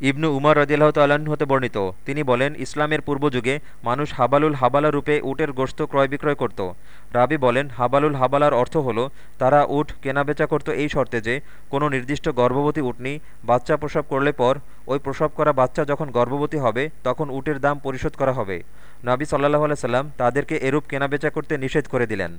ইবনু উমর রদিল্লাহ তাল্লাহ্ন হতে বর্ণিত। তিনি বলেন, ইসলামের পূর্বযুগে মানুষ হাবালুল হাবালা রূপে উটের গোস্ত ক্রয় বিক্রয় করত। রাবি বলেন, হাবালুল হাবালার অর্থ হল, তারা উট কেনাবেচা করত এই শর্তে যে, কোনো নির্দিষ্ট গর্ভবতী উটনি বাচ্চা প্রসব করলে পর, ওই প্রসব করা বাচ্চা যখন গর্ভবতী হবে, তখন উটের দাম পরিশোধ করা হবে। নাবি সাল্লাহ আলাইসাল্লাম তাদেরকে এরূপ কেনাবেচা করতে নিষেধ করে দিলেন।